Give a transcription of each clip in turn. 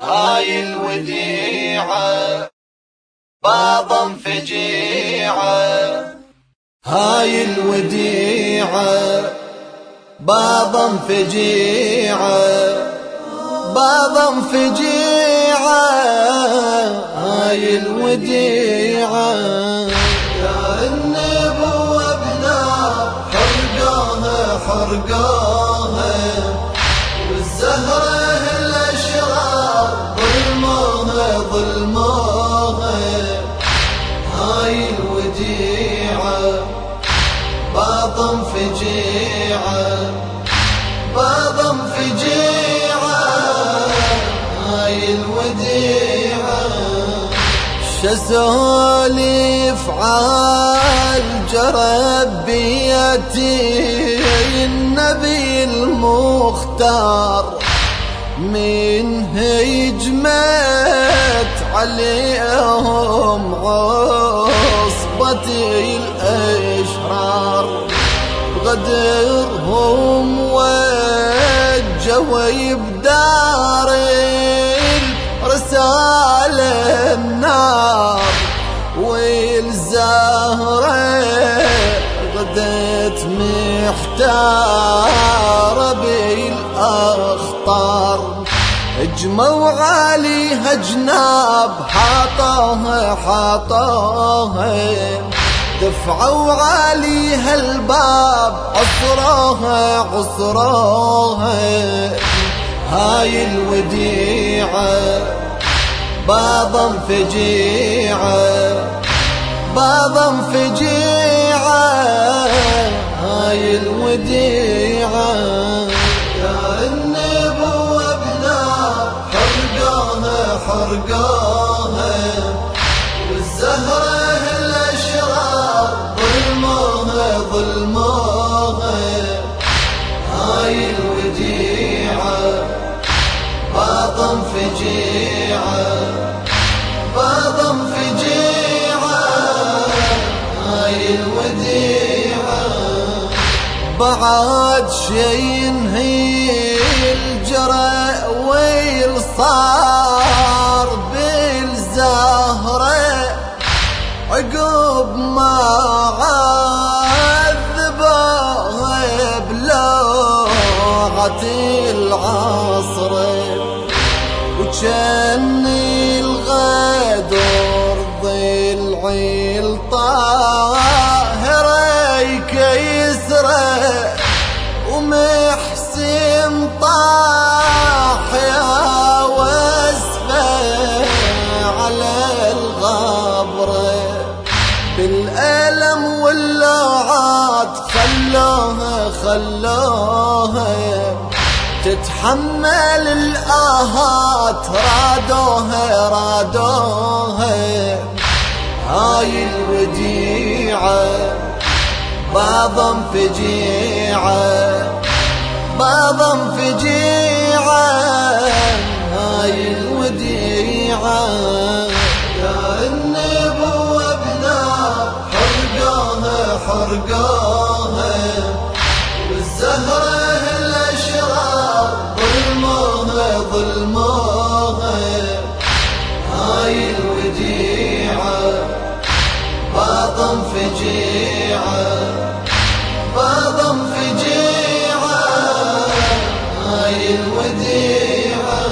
هاي الوديعة بابا فجيعة هاي الوديعة بابا فجيعة بابا فجيعة شسولف عال جرب بيتي النبي المختار من هجمت عليهم عصبتي الأشرار. غدرهم وجوا بدار محتارة بالأخطار. اجموا عليها جناب حاطوها حاطوها دفعوا عليها الباب عصروها عصروها هاي الوديعة بابا فجيعة بابا فجيعة هاي الوديعة يا النبو ابنا حرقوها حرقوها والزهرة الأشرار ظلموها ظلموها. هاي الوديعة باطن فجيعة باطن بعد شي ينهي الجرى ويل صار بالزهرة. عقب ما عذبوها بلوعة العصر. وكأن الغدر ضلعي الطاهر بالألم واللوعات خلوها خلوها تتحمل الآهات رادوها رادوها. هاي الوديعة بابا فجيعة بابا فجيعة حرقوها والزهرة الأشرار ظلموها ظلموها. هاي الوديعة باطن فجيعة باطن فجيعة. هاي الوديعة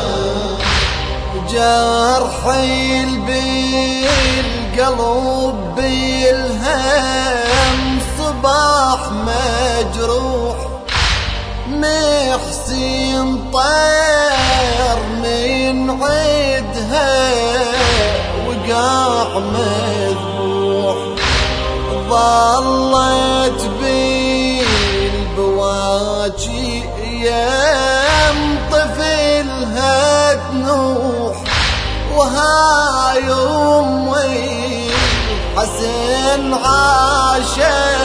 جرحي بالقلب. محسن طير من عيدها وقاع مذبوح. ظلت بالبواجي يم طفلها تنوح. وهاي أمي حسن عاشت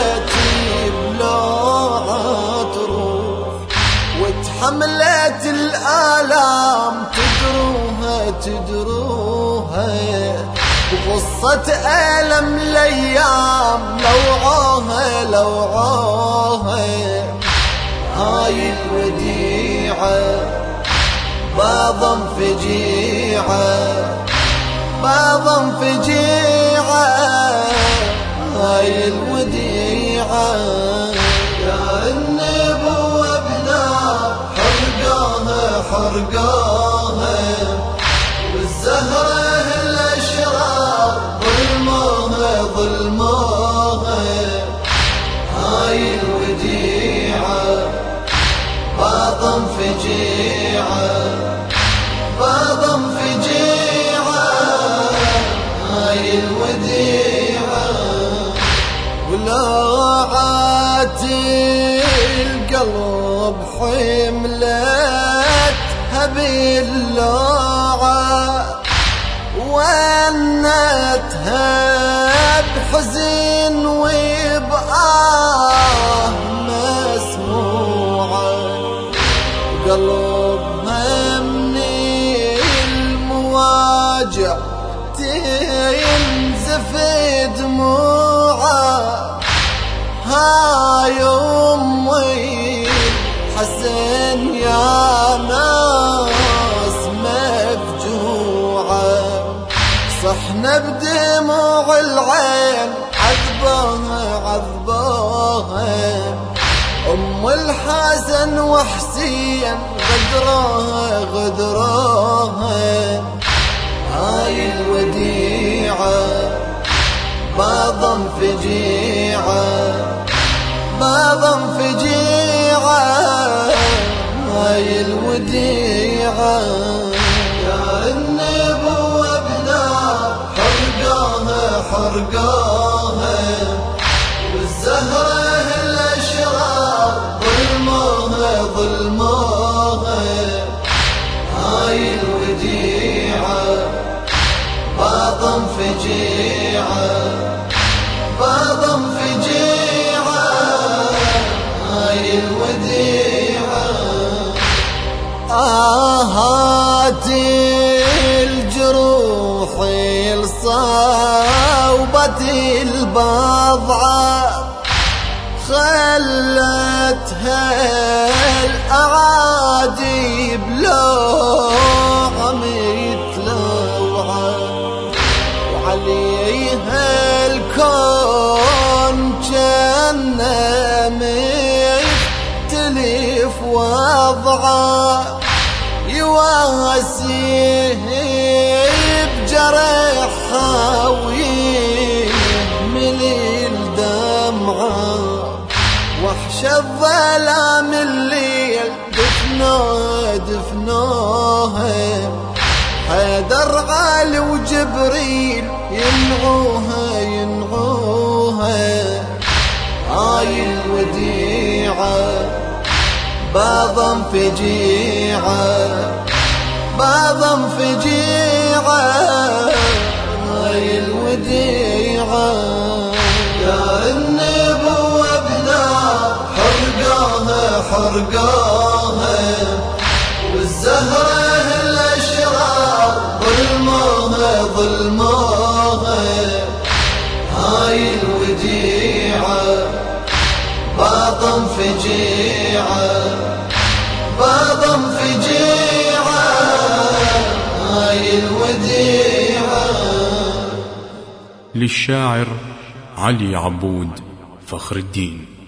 الآلام تدروها تدروها وقصة ألم الأيام لوعوها لوعوها هاي الوديعة بابا فجيعة بعضهم فجيعة هاي الوديعة حرقوها والزهرة الأشرار ظلموها ظلموها. هاي الوديعة بعضهم فجيعة بعضهم فجيعة. هاي الوديعة ولا عاتي القلب حملتها باللوعة ونتها بحزن وبآه. بدموع العين عذبوها عذبوها أم الحسن وحسين غدروها غدروها هاي الوديعة بعضهم فجيعه بعضهم فجيعه هاي الوديعة. حرقوها والزهره الأشرار ظلموها ظلموها. هاي الوديعة بعضهم فجيعة بعضهم فجيعة. هاي الوديعة آهاتي الجروح الصوبة البضعة خلتها الأعادي بلوعة متلوعة وعليها الكون جنة مختلف وضعة يواسيه ويهمل الدمعة وحش الظلام الليل دفنوها دفنوها حيدر علي وجبريل ينعوها ينعوها هاي الوديعة بعضهم فجيعة بعضهم فجيعة هاي الوديعة حرقوها والزهرة الأشرار ظلموها ظلموها هاي الوديعة بعضهم فجيعة بعضهم فجيعة. هاي الوديعة. للشاعر علي عبود فخر الدين.